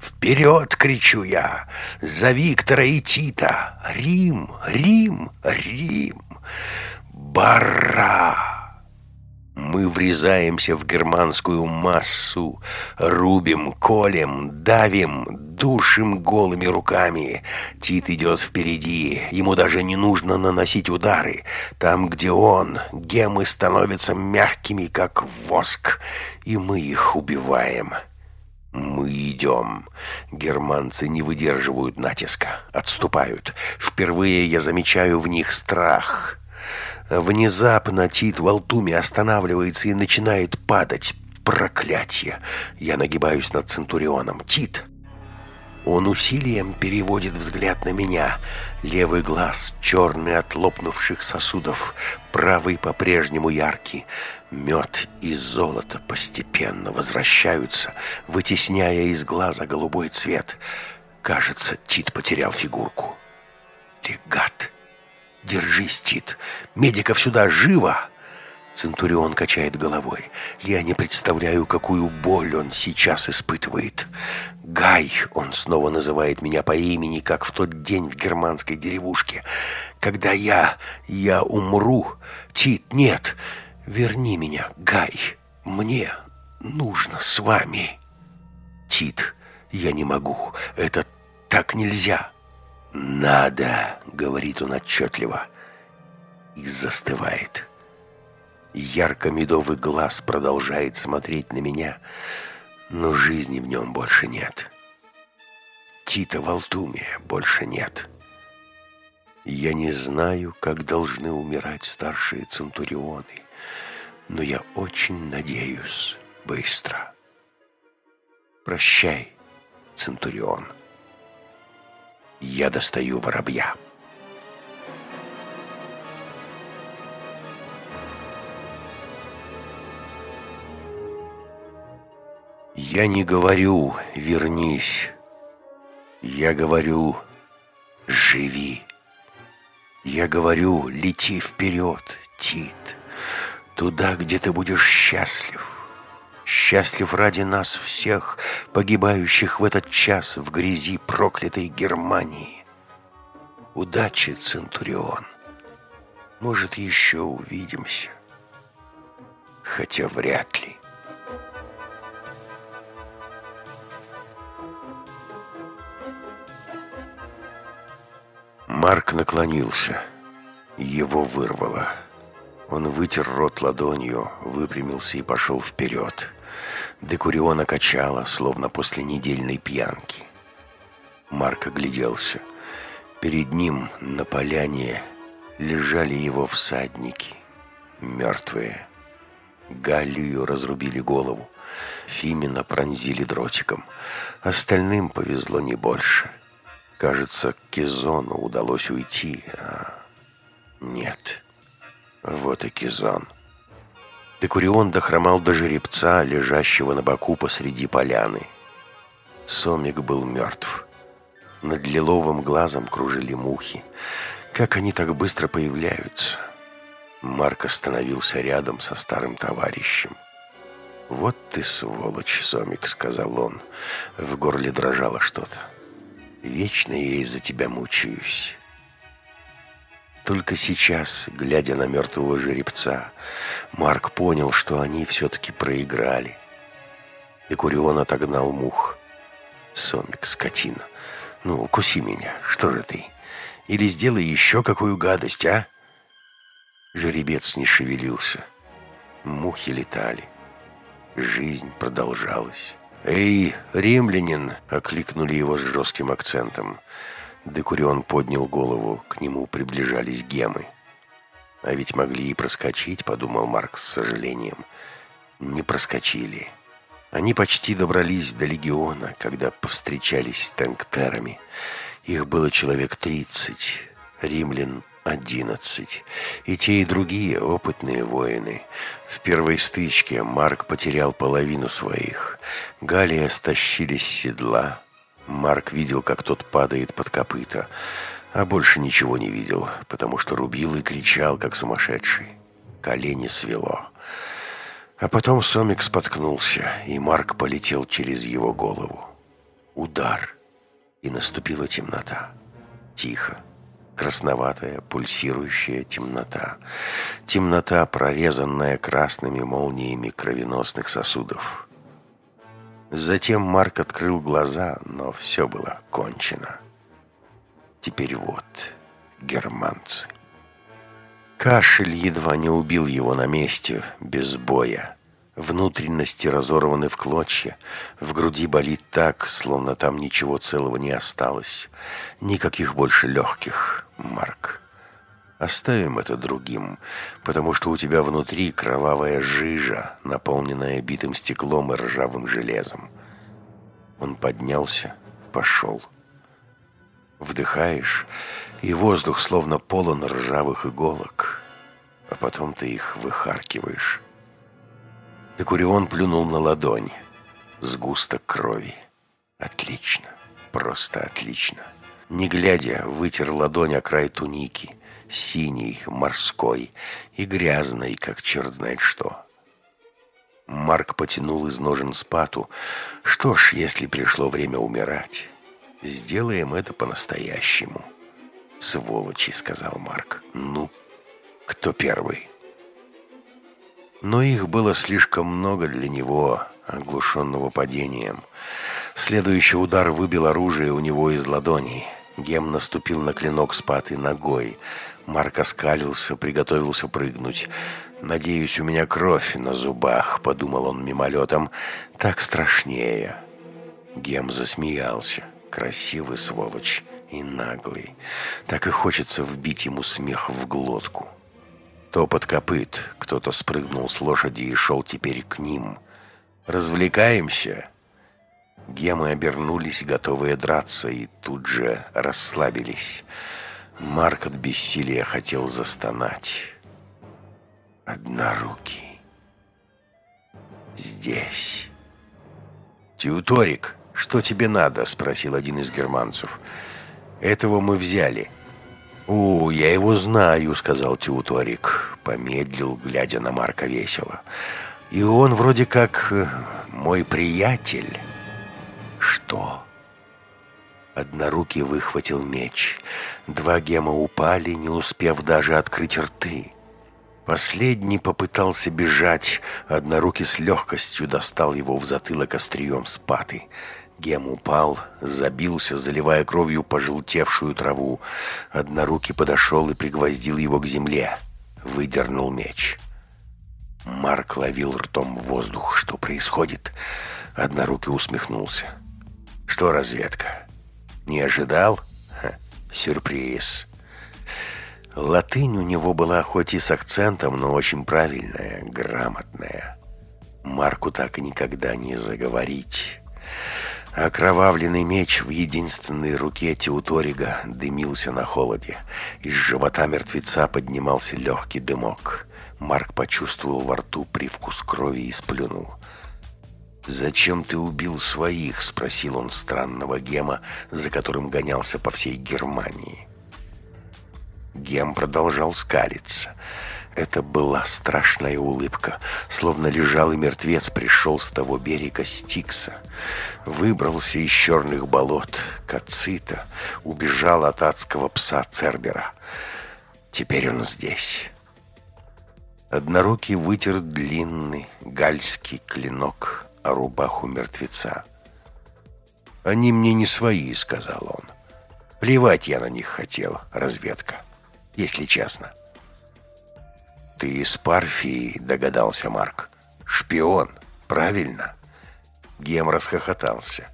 «Вперед!» — кричу я. «За Виктора и Тита! Рим! Рим! Рим! Бара!» Мы врезаемся в германскую массу, рубим, колем, давим, душим голыми руками. Тит идет впереди, ему даже не нужно наносить удары. Там, где он, гемы становятся мягкими, как воск, и мы их убиваем. Мы идем. Германцы не выдерживают натиска, отступают. Впервые я замечаю в них страх. Внезапно Тит Алтуме останавливается и начинает падать. Проклятие! Я нагибаюсь над Центурионом. Тит! Он усилием переводит взгляд на меня. Левый глаз черный от лопнувших сосудов, правый по-прежнему яркий. Мед и золото постепенно возвращаются, вытесняя из глаза голубой цвет. Кажется, Тит потерял фигурку. Легат! «Держись, Тит! Медиков сюда! Живо!» Центурион качает головой. «Я не представляю, какую боль он сейчас испытывает. Гай, он снова называет меня по имени, как в тот день в германской деревушке. Когда я... я умру... Тит, нет! Верни меня, Гай! Мне нужно с вами!» «Тит, я не могу. Это так нельзя!» «Надо!» — говорит он отчетливо. И застывает. Ярко-медовый глаз продолжает смотреть на меня, но жизни в нем больше нет. Тита Валтумия больше нет. Я не знаю, как должны умирать старшие центурионы, но я очень надеюсь быстро. Прощай, центурион. Я достаю воробья. Я не говорю «вернись». Я говорю «живи». Я говорю «лети вперед, Тит, туда, где ты будешь счастлив». Счастлив ради нас всех, погибающих в этот час в грязи проклятой Германии. Удачи, Центурион. Может, еще увидимся. Хотя вряд ли. Марк наклонился. Его вырвало. Он вытер рот ладонью, выпрямился и пошел вперед. Декуриона качала, словно после недельной пьянки. Марк огляделся. Перед ним на поляне лежали его всадники, мертвые. Галлию разрубили голову, Фимина пронзили дротиком. Остальным повезло не больше. Кажется, Кизону удалось уйти, а нет. Вот и Кизон. Декурион дохромал до жеребца, лежащего на боку посреди поляны. Сомик был мертв. Над лиловым глазом кружили мухи. Как они так быстро появляются? Марк остановился рядом со старым товарищем. «Вот ты сволочь, Сомик», — сказал он. В горле дрожало что-то. «Вечно я из-за тебя мучаюсь». Только сейчас, глядя на мертвого жеребца, Марк понял, что они все-таки проиграли. И Курион отогнал мух. «Сомик, скотина, ну, укуси меня, что же ты? Или сделай еще какую гадость, а?» Жеребец не шевелился. Мухи летали. Жизнь продолжалась. «Эй, римлянин!» — окликнули его с жестким акцентом. Декурион поднял голову, к нему приближались гемы. «А ведь могли и проскочить», — подумал Марк с сожалением. «Не проскочили. Они почти добрались до легиона, когда повстречались с тенктерами. Их было человек тридцать, римлян одиннадцать. И те, и другие опытные воины. В первой стычке Марк потерял половину своих. Галия стащили с седла. Марк видел, как тот падает под копыта, а больше ничего не видел, потому что рубил и кричал, как сумасшедший. Колени свело. А потом Сомик споткнулся, и Марк полетел через его голову. Удар. И наступила темнота. Тихо. Красноватая, пульсирующая темнота. Темнота, прорезанная красными молниями кровеносных сосудов. Затем Марк открыл глаза, но все было кончено. Теперь вот германцы. Кашель едва не убил его на месте, без боя. Внутренности разорваны в клочья, в груди болит так, словно там ничего целого не осталось. Никаких больше легких, Марк. Оставим это другим, потому что у тебя внутри кровавая жижа, наполненная битым стеклом и ржавым железом. Он поднялся, пошел. Вдыхаешь, и воздух словно полон ржавых иголок, а потом ты их выхаркиваешь. Декурион плюнул на ладонь. Сгусток крови. Отлично. Просто отлично. Не глядя, вытер ладонь о край туники. Синий, морской и грязный, как черт знает что. Марк потянул из ножен спату. Что ж, если пришло время умирать, сделаем это по-настоящему. «Сволочи», — сказал Марк. «Ну, кто первый?» Но их было слишком много для него, оглушенного падением. Следующий удар выбил оружие у него из ладони. Гем наступил на клинок с патой ногой. Марк оскалился, приготовился прыгнуть. «Надеюсь, у меня кровь на зубах», — подумал он мимолетом. «Так страшнее». Гем засмеялся. «Красивый сволочь» и наглый. Так и хочется вбить ему смех в глотку. Топот копыт. Кто-то спрыгнул с лошади и шел теперь к ним. «Развлекаемся?» Гемы обернулись, готовые драться, и тут же расслабились. Марк от бессилия хотел застонать. «Однорукий. Здесь». «Теуторик, что тебе надо?» — спросил один из германцев. Этого мы взяли». «О, я его знаю», — сказал Теуторик. Помедлил, глядя на Марка весело. «И он вроде как э, мой приятель». «Что?» Однорукий выхватил меч. Два гема упали, не успев даже открыть рты. Последний попытался бежать. Однорукий с легкостью достал его в затылок острием спаты. Гем упал, забился, заливая кровью пожелтевшую траву. Однорукий подошел и пригвоздил его к земле. Выдернул меч. Марк ловил ртом воздух. Что происходит? Однорукий усмехнулся. Что разведка? Не ожидал? Ха, сюрприз. Латынь у него была хоть и с акцентом, но очень правильная, грамотная. Марку так никогда не заговорить. Окровавленный меч в единственной руке Теуторига дымился на холоде. Из живота мертвеца поднимался легкий дымок. Марк почувствовал во рту привкус крови и сплюнул. «Зачем ты убил своих?» — спросил он странного Гема, за которым гонялся по всей Германии. Гем продолжал скалиться — это была страшная улыбка, словно лежал и мертвец пришел с того берега Стикса. Выбрался из черных болот Кацита, убежал от адского пса Цербера. Теперь он здесь. Однорукий вытер длинный гальский клинок о рубаху мертвеца. «Они мне не свои», — сказал он. «Плевать я на них хотел, разведка, если честно». «Ты из Парфии», — догадался Марк. «Шпион, правильно?» Гем расхохотался.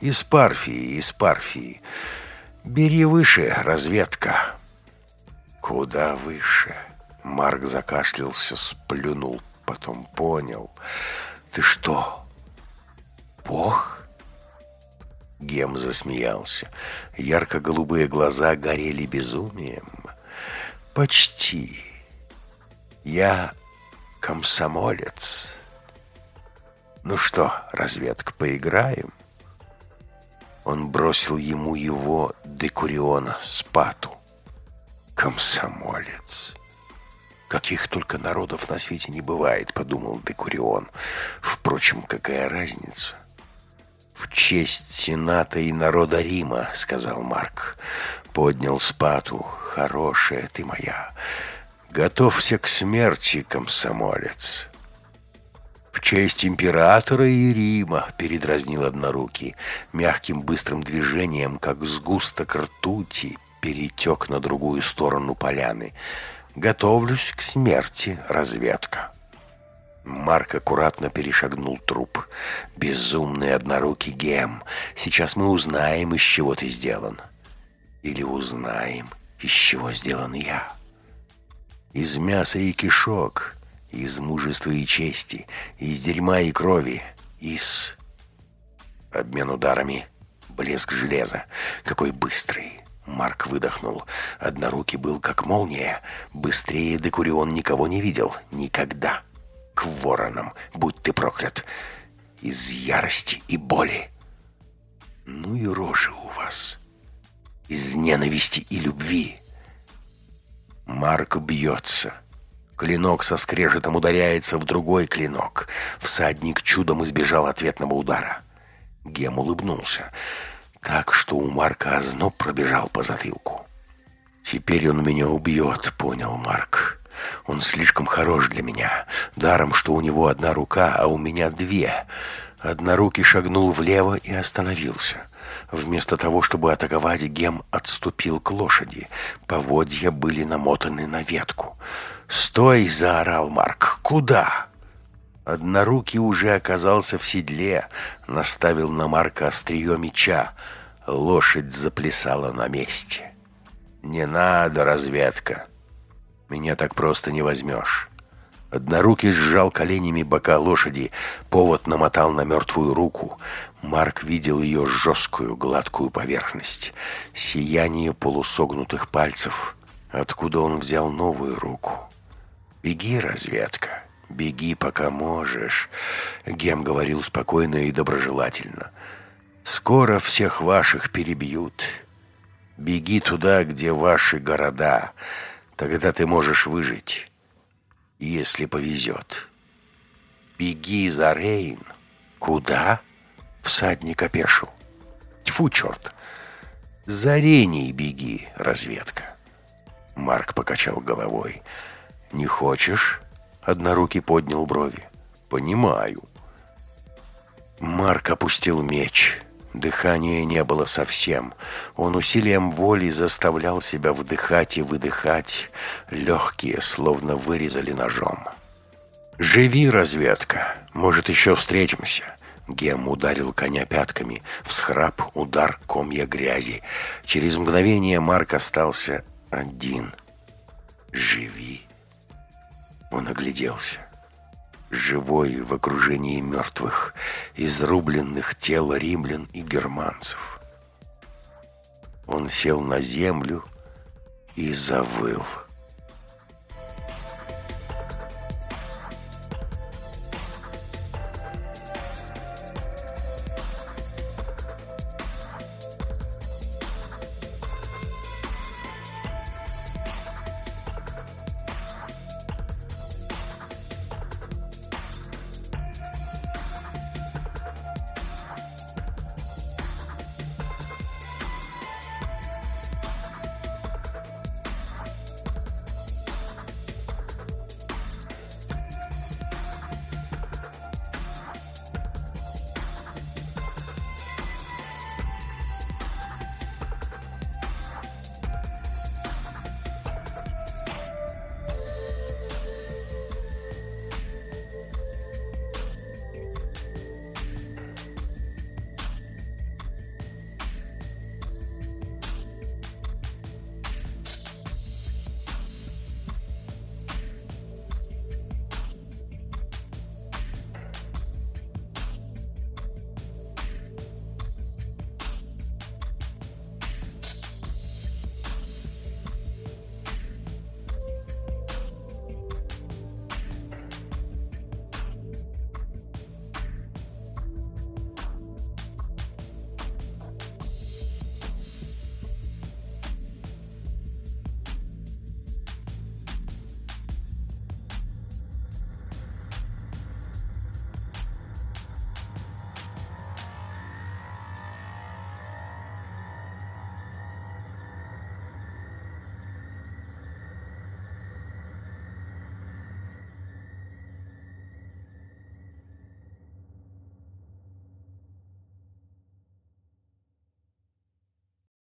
«Из Парфии, из Парфии. Бери выше, разведка». «Куда выше?» Марк закашлялся, сплюнул, потом понял. «Ты что, Бог? Гем засмеялся. Ярко-голубые глаза горели безумием. Почти. Я комсомолец. Ну что, разведка, поиграем? Он бросил ему его декуриона спату. Комсомолец. Каких только народов на свете не бывает, подумал Декурион. Впрочем, какая разница? В честь Сената и народа Рима, сказал Марк. Поднял спату. Хорошая ты моя. Готовься к смерти, комсомолец. В честь императора и Рима, передразнил однорукий, мягким быстрым движением, как сгусток ртути, перетек на другую сторону поляны. Готовлюсь к смерти, разведка. Марк аккуратно перешагнул труп. Безумный однорукий гем. Сейчас мы узнаем, из чего ты сделан. Или узнаем, из чего сделан я. Из мяса и кишок, из мужества и чести, из дерьма и крови, из... Обмен ударами, блеск железа. Какой быстрый, Марк выдохнул. Однорукий был как молния. Быстрее Декурион никого не видел. Никогда. К воронам, будь ты проклят. Из ярости и боли. Ну и рожи у вас. Из ненависти и любви. Марк бьется. Клинок со скрежетом ударяется в другой клинок. Всадник чудом избежал ответного удара. Гем улыбнулся так, что у Марка озноб пробежал по затылку. «Теперь он меня убьет», — понял Марк. «Он слишком хорош для меня. Даром, что у него одна рука, а у меня две». Однорукий шагнул влево и остановился. Вместо того, чтобы атаковать, Гем отступил к лошади. Поводья были намотаны на ветку. «Стой!» — заорал Марк. «Куда?» Однорукий уже оказался в седле, наставил на Марка острие меча. Лошадь заплясала на месте. «Не надо, разведка. Меня так просто не возьмешь». Однорукий сжал коленями бока лошади, повод намотал на мертвую руку. Марк видел ее жесткую, гладкую поверхность, сияние полусогнутых пальцев. Откуда он взял новую руку? «Беги, разведка, беги, пока можешь», — Гем говорил спокойно и доброжелательно. Скоро всех ваших перебьют. Беги туда, где ваши города. Тогда ты можешь выжить, если повезет. Беги за Рейн. Куда? Всадник опешил. Тьфу, черт. За Рейней беги, разведка. Марк покачал головой. Не хочешь? Однорукий поднял брови. Понимаю. Марк опустил меч. Дыхания не было совсем. Он усилием воли заставлял себя вдыхать и выдыхать. Легкие, словно вырезали ножом. «Живи, разведка! Может, еще встретимся!» Гем ударил коня пятками. Всхрап, удар, комья грязи. Через мгновение Марк остался один. «Живи!» Он огляделся живой в окружении мертвых, изрубленных тел римлян и германцев. Он сел на землю и завыл.